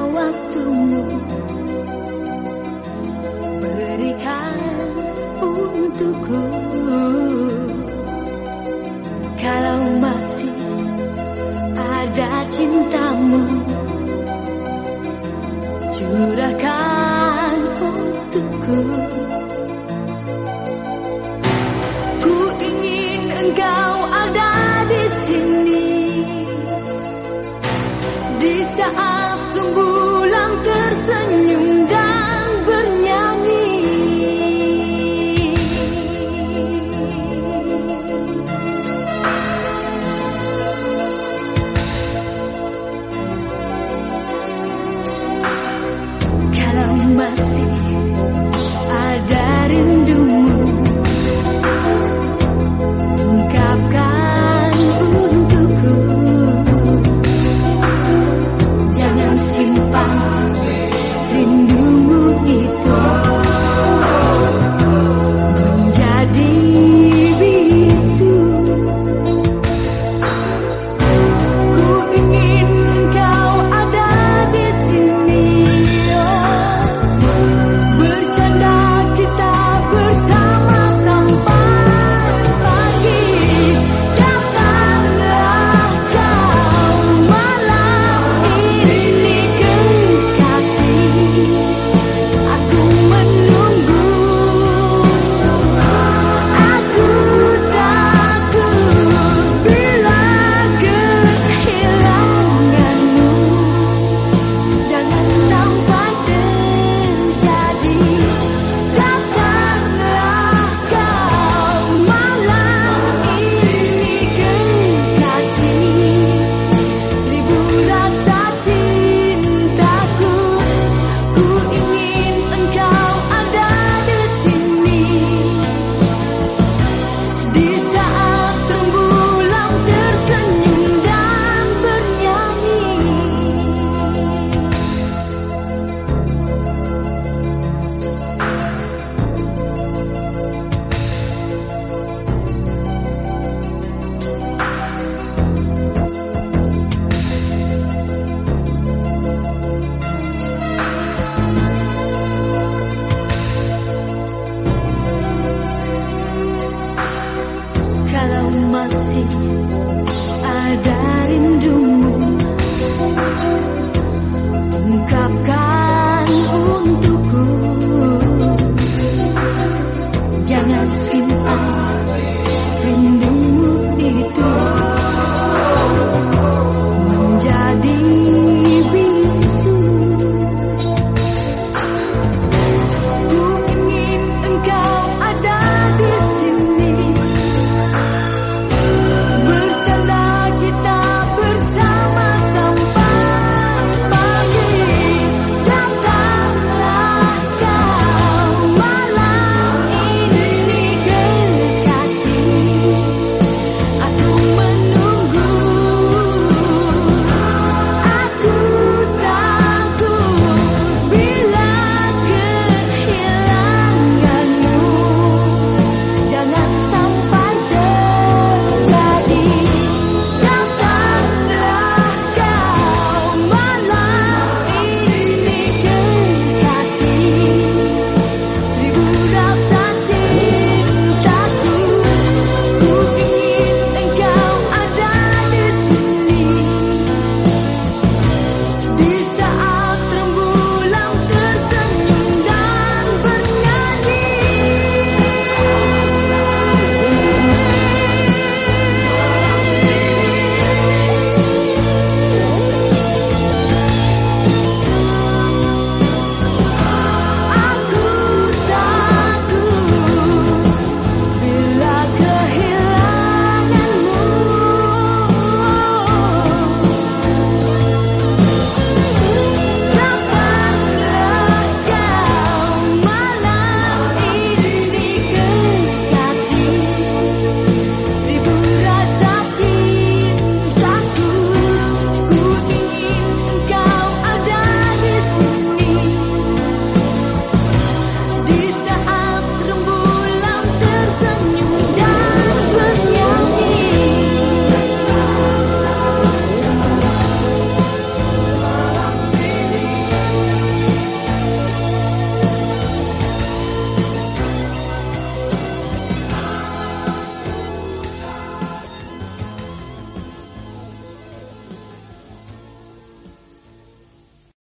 waktumu.